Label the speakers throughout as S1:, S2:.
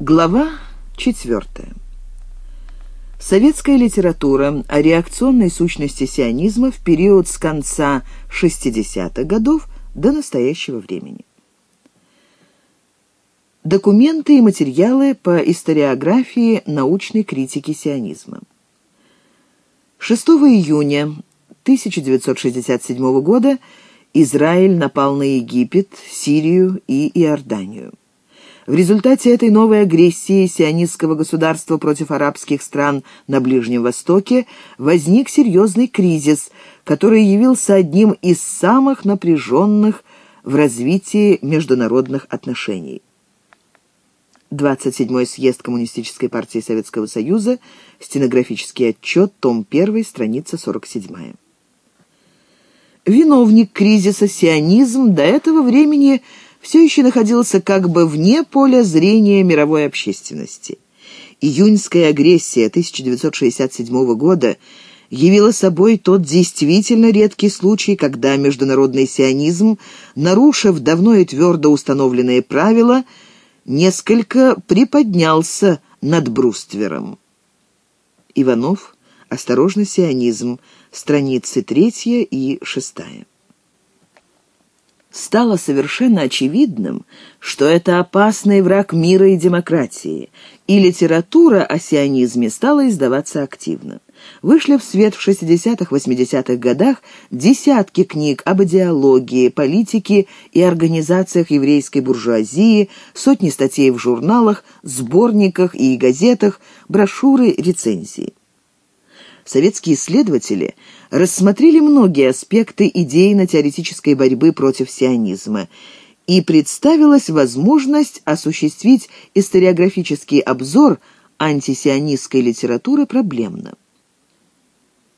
S1: Глава четвертая. Советская литература о реакционной сущности сионизма в период с конца 60-х годов до настоящего времени. Документы и материалы по историографии научной критики сионизма. 6 июня 1967 года Израиль напал на Египет, Сирию и Иорданию. В результате этой новой агрессии сионистского государства против арабских стран на Ближнем Востоке возник серьезный кризис, который явился одним из самых напряженных в развитии международных отношений. 27-й съезд Коммунистической партии Советского Союза, стенографический отчет, том 1, страница 47. Виновник кризиса сионизм до этого времени – все еще находился как бы вне поля зрения мировой общественности. Июньская агрессия 1967 года явила собой тот действительно редкий случай, когда международный сионизм, нарушив давно и твердо установленные правила, несколько приподнялся над бруствером. Иванов «Осторожно, сионизм», страницы третья и шестая стало совершенно очевидным, что это опасный враг мира и демократии, и литература о сионизме стала издаваться активно. Вышли в свет в 60-80-х годах десятки книг об идеологии, политике и организациях еврейской буржуазии, сотни статей в журналах, сборниках и газетах, брошюры, рецензии советские исследователи рассмотрели многие аспекты идейно-теоретической борьбы против сионизма, и представилась возможность осуществить историографический обзор антисионистской литературы проблемно.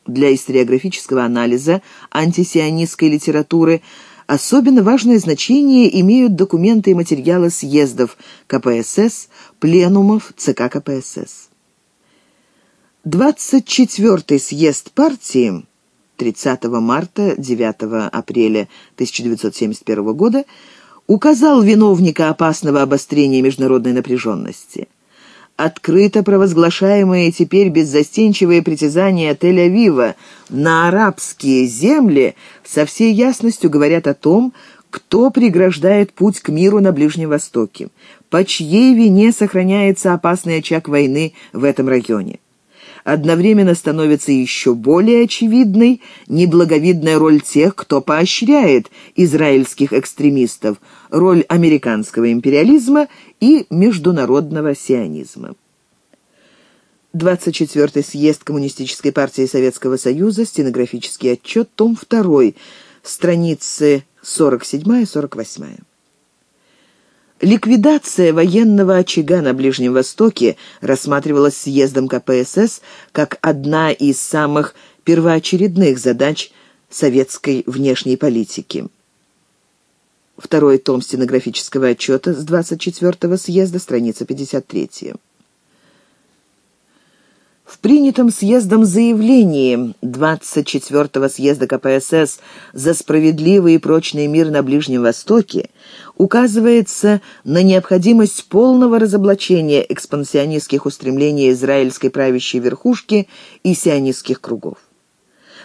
S1: Для историографического анализа антисионистской литературы особенно важное значение имеют документы и материалы съездов КПСС, пленумов ЦК КПСС. 24-й съезд партии 30 марта 9 апреля 1971 года указал виновника опасного обострения международной напряженности. Открыто провозглашаемые теперь беззастенчивые притязания Тель-Авива на арабские земли со всей ясностью говорят о том, кто преграждает путь к миру на Ближнем Востоке, по чьей вине сохраняется опасный очаг войны в этом районе одновременно становится еще более очевидной неблаговидная роль тех, кто поощряет израильских экстремистов, роль американского империализма и международного сионизма. 24-й съезд Коммунистической партии Советского Союза, стенографический отчет, том 2, страницы 47-48. Ликвидация военного очага на Ближнем Востоке рассматривалась съездом КПСС как одна из самых первоочередных задач советской внешней политики. Второй том стенографического отчета с 24-го съезда, страница 53. В принятом съездом заявлении 24-го съезда КПСС за справедливый и прочный мир на Ближнем Востоке указывается на необходимость полного разоблачения экспансионистских устремлений израильской правящей верхушки и сионистских кругов.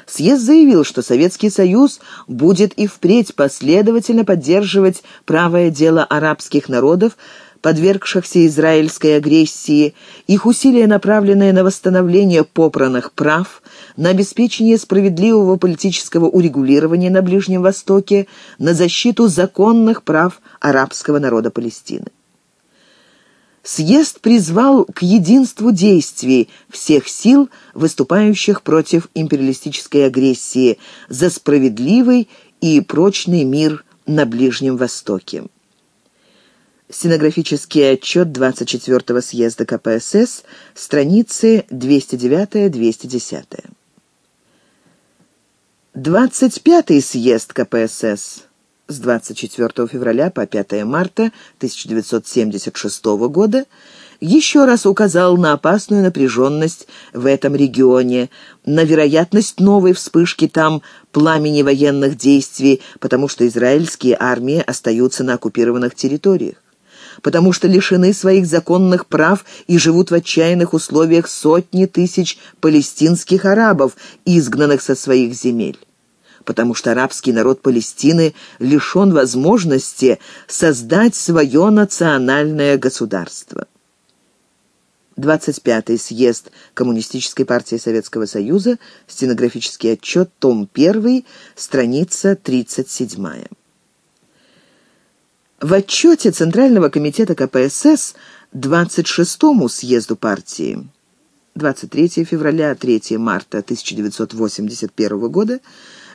S1: Съезд заявил, что Советский Союз будет и впредь последовательно поддерживать правое дело арабских народов подвергшихся израильской агрессии, их усилия, направленные на восстановление попранных прав, на обеспечение справедливого политического урегулирования на Ближнем Востоке, на защиту законных прав арабского народа Палестины. Съезд призвал к единству действий всех сил, выступающих против империалистической агрессии, за справедливый и прочный мир на Ближнем Востоке. Стенографический отчет 24-го съезда КПСС, страницы 209-210. 25-й съезд КПСС с 24 февраля по 5 марта 1976 года еще раз указал на опасную напряженность в этом регионе, на вероятность новой вспышки там пламени военных действий, потому что израильские армии остаются на оккупированных территориях. Потому что лишены своих законных прав и живут в отчаянных условиях сотни тысяч палестинских арабов, изгнанных со своих земель потому что арабский народ Палестины лишен возможности создать свое национальное государство. 25-й съезд Коммунистической партии Советского Союза, стенографический отчет, том 1, страница 37. В отчете Центрального комитета КПСС 26-му съезду партии 23 февраля 3 марта 1981 года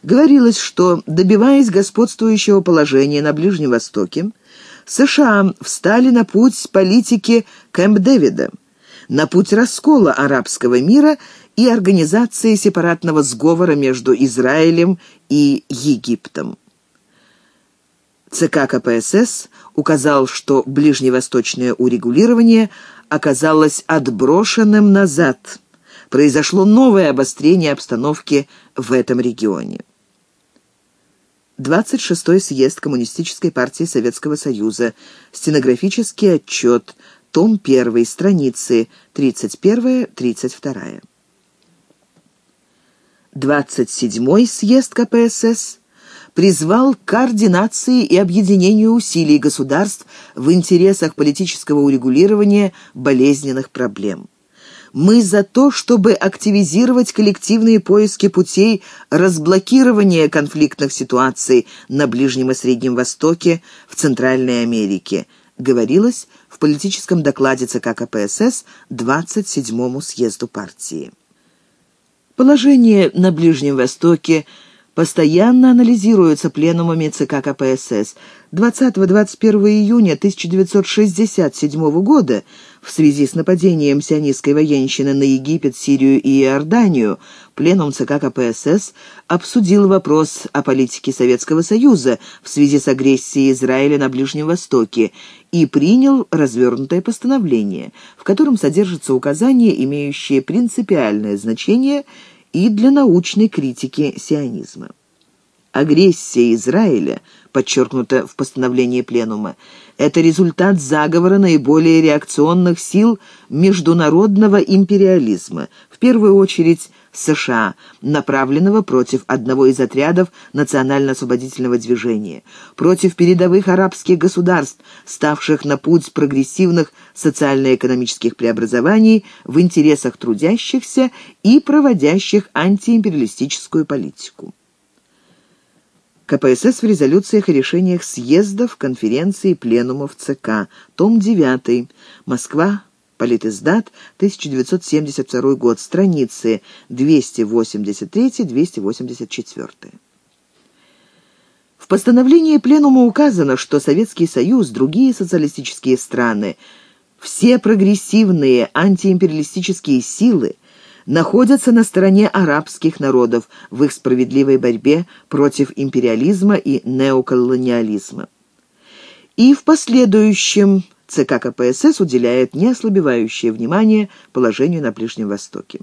S1: говорилось, что, добиваясь господствующего положения на Ближнем Востоке, США встали на путь политики Кэмп-Дэвида, на путь раскола арабского мира и организации сепаратного сговора между Израилем и Египтом. ЦК КПСС указал, что ближневосточное урегулирование оказалось отброшенным назад. Произошло новое обострение обстановки в этом регионе. 26-й съезд Коммунистической партии Советского Союза. Стенографический отчет. Том 1. Страницы 31-32. 27-й съезд КПСС призвал к координации и объединению усилий государств в интересах политического урегулирования болезненных проблем. Мы за то, чтобы активизировать коллективные поиски путей разблокирования конфликтных ситуаций на Ближнем и Среднем Востоке, в Центральной Америке, говорилось в политическом докладе ЦК КПСС 27-му съезду партии. Положение на Ближнем Востоке – постоянно анализируются пленумами ЦК КПСС. 20-21 июня 1967 года в связи с нападением сионистской военщины на Египет, Сирию и Иорданию пленум ЦК КПСС обсудил вопрос о политике Советского Союза в связи с агрессией Израиля на Ближнем Востоке и принял развернутое постановление, в котором содержатся указания, имеющие принципиальное значение – и для научной критики сионизма. Агрессия Израиля, подчеркнуто в постановлении Пленума, это результат заговора наиболее реакционных сил международного империализма, в первую очередь США, направленного против одного из отрядов национально-освободительного движения, против передовых арабских государств, ставших на путь прогрессивных социально-экономических преобразований в интересах трудящихся и проводящих антиимпериалистическую политику. КПСС в резолюциях и решениях съездов, конференций, пленумов ЦК. Том 9. Москва. Политиздат, 1972 год, страницы 283-284. В постановлении Пленума указано, что Советский Союз, другие социалистические страны, все прогрессивные антиимпериалистические силы находятся на стороне арабских народов в их справедливой борьбе против империализма и неоколониализма. И в последующем ЦК КПСС уделяет неослабевающее внимание положению на Ближнем Востоке.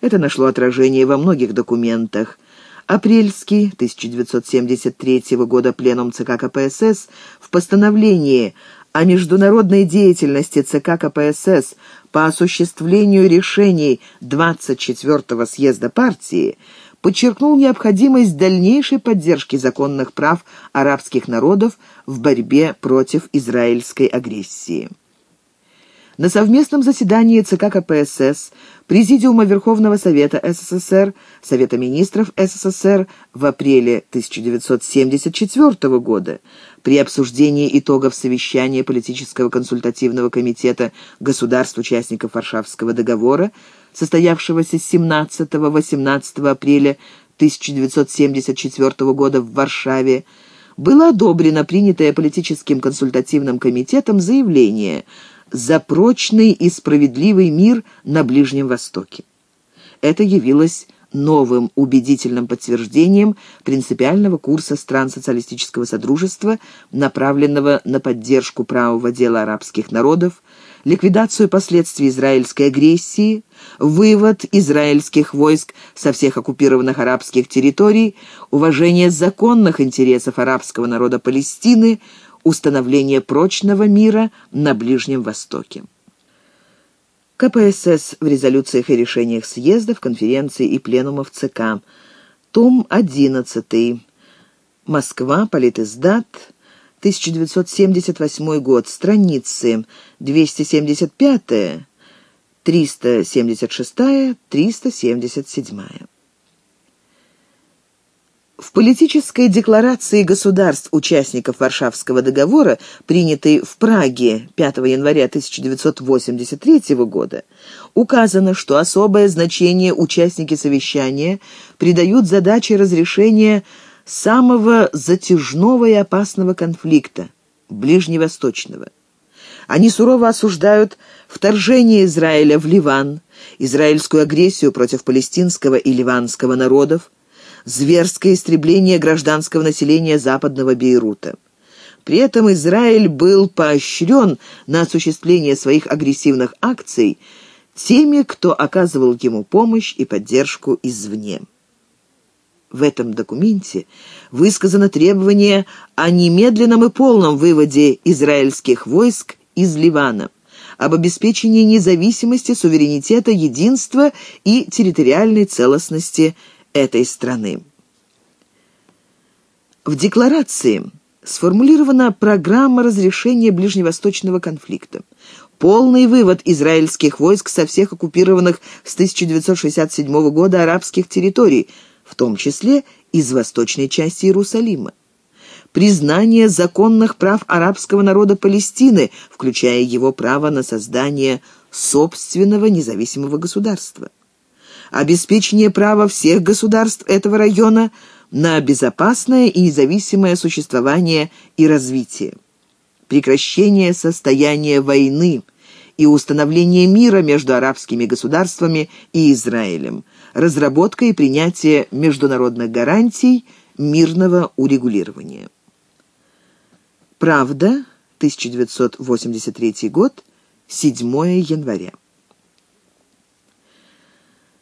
S1: Это нашло отражение во многих документах. Апрельский 1973 года пленум ЦК КПСС в постановлении о международной деятельности ЦК КПСС по осуществлению решений 24-го съезда партии подчеркнул необходимость дальнейшей поддержки законных прав арабских народов в борьбе против израильской агрессии. На совместном заседании ЦК КПСС, Президиума Верховного Совета СССР, Совета Министров СССР в апреле 1974 года при обсуждении итогов совещания Политического консультативного комитета государств-участников Варшавского договора состоявшегося 17-18 апреля 1974 года в Варшаве, было одобрено принятое политическим консультативным комитетом заявление «За прочный и справедливый мир на Ближнем Востоке». Это явилось новым убедительным подтверждением принципиального курса стран социалистического содружества, направленного на поддержку правого дела арабских народов, ликвидацию последствий израильской агрессии, вывод израильских войск со всех оккупированных арабских территорий, уважение законных интересов арабского народа Палестины, установление прочного мира на Ближнем Востоке. КПСС в резолюциях и решениях съездов, конференций и пленумов ЦК. Том 11. Москва. Политиздат. 1978 год. Страницы 275, 376, 377. В политической декларации государств-участников Варшавского договора, принятой в Праге 5 января 1983 года, указано, что особое значение участники совещания придают задаче разрешения самого затяжного и опасного конфликта – ближневосточного. Они сурово осуждают вторжение Израиля в Ливан, израильскую агрессию против палестинского и ливанского народов, зверское истребление гражданского населения западного Бейрута. При этом Израиль был поощрен на осуществление своих агрессивных акций теми, кто оказывал ему помощь и поддержку извне. В этом документе высказано требование о немедленном и полном выводе израильских войск из Ливана, об обеспечении независимости, суверенитета, единства и территориальной целостности этой страны. В декларации сформулирована программа разрешения ближневосточного конфликта. Полный вывод израильских войск со всех оккупированных с 1967 года арабских территорий, в том числе из восточной части Иерусалима. Признание законных прав арабского народа Палестины, включая его право на создание собственного независимого государства. Обеспечение права всех государств этого района на безопасное и независимое существование и развитие, прекращение состояния войны и установление мира между арабскими государствами и Израилем, разработка и принятие международных гарантий мирного урегулирования. Правда, 1983 год, 7 января.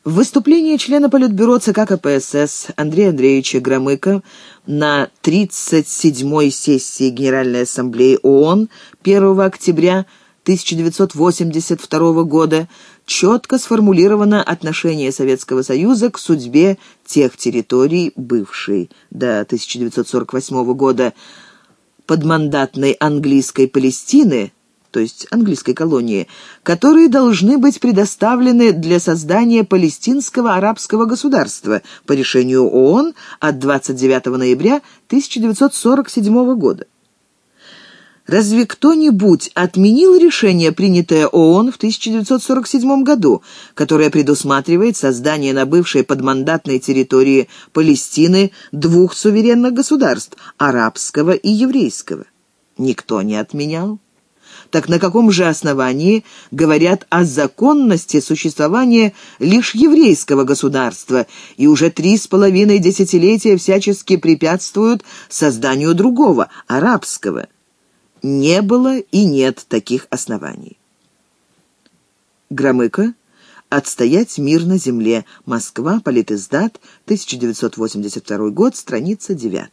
S1: В выступлении члена Политбюро ЦК КПСС Андрея Андреевича Громыка на 37-й сессии Генеральной Ассамблеи ООН 1 октября 1982 года четко сформулировано отношение Советского Союза к судьбе тех территорий, бывшей до 1948 года подмандатной английской Палестины, то есть английской колонии, которые должны быть предоставлены для создания палестинского арабского государства по решению ООН от 29 ноября 1947 года. Разве кто-нибудь отменил решение, принятое ООН в 1947 году, которое предусматривает создание на бывшей подмандатной территории Палестины двух суверенных государств – арабского и еврейского? Никто не отменял. Так на каком же основании говорят о законности существования лишь еврейского государства и уже три с половиной десятилетия всячески препятствуют созданию другого, арабского? Не было и нет таких оснований. Громыко. «Отстоять мир на земле. Москва. Политиздат. 1982 год. Страница 9».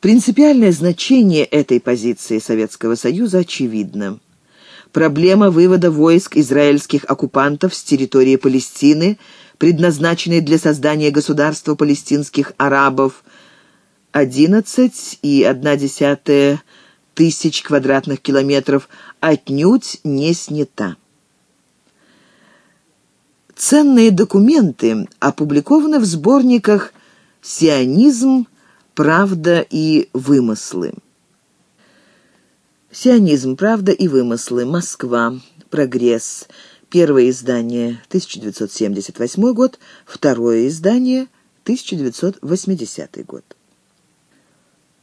S1: Принципиальное значение этой позиции Советского Союза очевидно. Проблема вывода войск израильских оккупантов с территории Палестины, предназначенной для создания государства палестинских арабов, 11,1 тысяч квадратных километров, отнюдь не снята. Ценные документы опубликованы в сборниках «Сионизм», Правда и вымыслы. Сионизм. Правда и вымыслы. Москва. Прогресс. Первое издание 1978 год, второе издание 1980 год.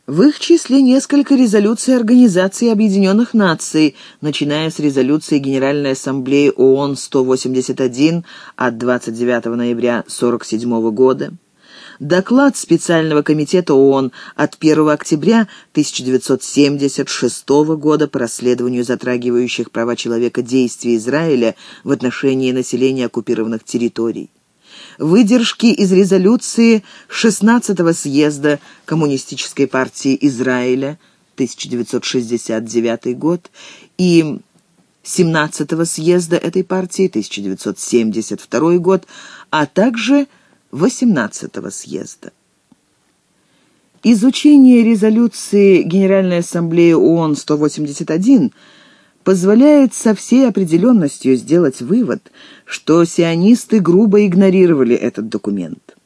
S1: В их числе несколько резолюций Организации Объединенных Наций, начиная с резолюции Генеральной Ассамблеи ООН 181 от 29 ноября 1947 года, доклад специального комитета ООН от 1 октября 1976 года по расследованию затрагивающих права человека действий Израиля в отношении населения оккупированных территорий. Выдержки из резолюции 16-го съезда Коммунистической партии Израиля 1969 год и 17-го съезда этой партии 1972 год, а также 18-го съезда. Изучение резолюции Генеральной Ассамблеи ООН 181 позволяет со всей определенностью сделать вывод, что сионисты грубо игнорировали этот документ.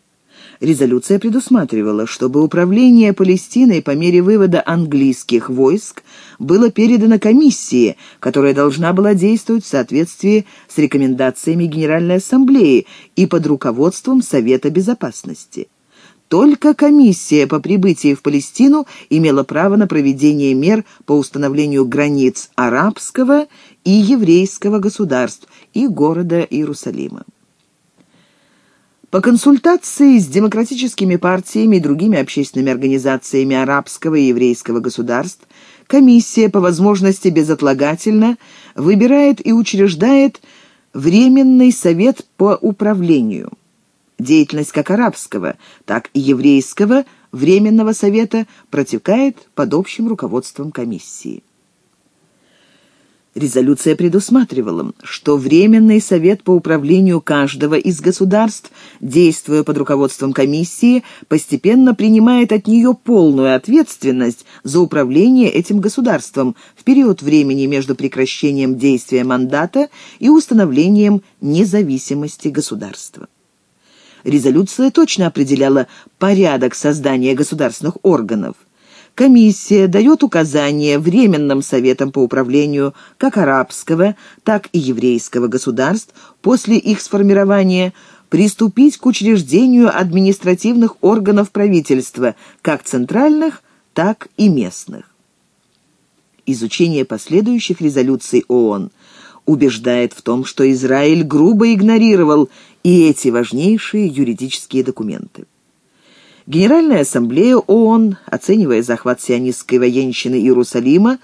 S1: Резолюция предусматривала, чтобы управление Палестиной по мере вывода английских войск было передано комиссии, которая должна была действовать в соответствии с рекомендациями Генеральной Ассамблеи и под руководством Совета Безопасности. Только комиссия по прибытии в Палестину имела право на проведение мер по установлению границ арабского и еврейского государств и города Иерусалима. По консультации с демократическими партиями и другими общественными организациями арабского и еврейского государств, комиссия по возможности безотлагательно выбирает и учреждает Временный совет по управлению – Деятельность как арабского, так и еврейского Временного совета протекает под общим руководством комиссии. Резолюция предусматривала, что Временный совет по управлению каждого из государств, действуя под руководством комиссии, постепенно принимает от нее полную ответственность за управление этим государством в период времени между прекращением действия мандата и установлением независимости государства. Резолюция точно определяла порядок создания государственных органов. Комиссия дает указания Временным Советам по управлению как арабского, так и еврейского государств после их сформирования приступить к учреждению административных органов правительства, как центральных, так и местных. Изучение последующих резолюций ООН убеждает в том, что Израиль грубо игнорировал и эти важнейшие юридические документы. Генеральная ассамблея ООН, оценивая захват сионистской военщины Иерусалима,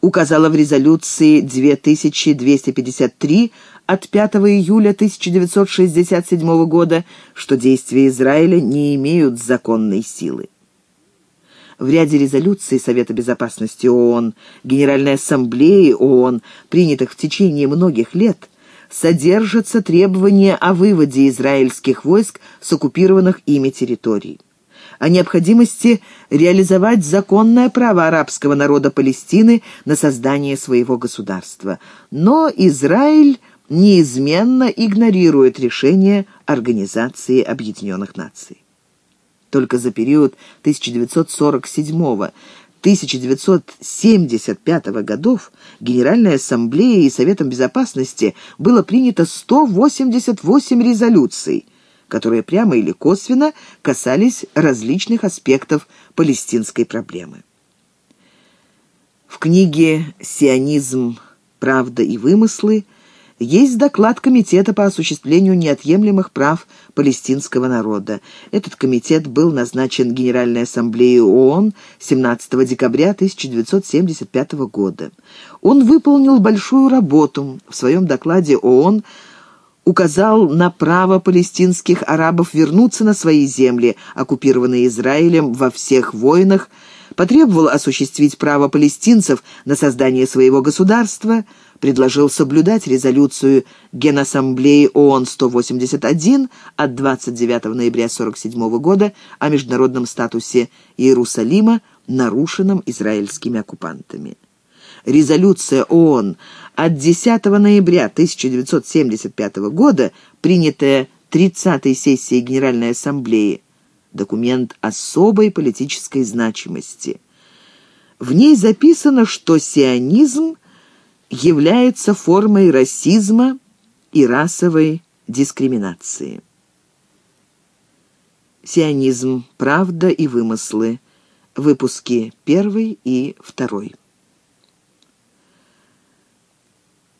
S1: указала в резолюции 2253 от 5 июля 1967 года, что действия Израиля не имеют законной силы. В ряде резолюций Совета Безопасности ООН, Генеральной Ассамблеи ООН, принятых в течение многих лет, содержатся требования о выводе израильских войск с оккупированных ими территорий о необходимости реализовать законное право арабского народа Палестины на создание своего государства. Но Израиль неизменно игнорирует решение Организации Объединенных Наций. Только за период 1947 1975 годов Генеральной Ассамблеей и Советом Безопасности было принято 188 резолюций, которые прямо или косвенно касались различных аспектов палестинской проблемы. В книге «Сионизм. Правда и вымыслы» есть доклад Комитета по осуществлению неотъемлемых прав палестинского народа. Этот комитет был назначен Генеральной Ассамблеей ООН 17 декабря 1975 года. Он выполнил большую работу. В своем докладе ООН указал на право палестинских арабов вернуться на свои земли, оккупированные Израилем во всех войнах, потребовал осуществить право палестинцев на создание своего государства – предложил соблюдать резолюцию Генассамблеи ООН 181 от 29 ноября 1947 года о международном статусе Иерусалима, нарушенном израильскими оккупантами. Резолюция ООН от 10 ноября 1975 года, принятая 30-й сессией Генеральной Ассамблеи, документ особой политической значимости. В ней записано, что сионизм – является формой расизма и расовой дискриминации. Сионизм. Правда и вымыслы. Выпуски первый и второй.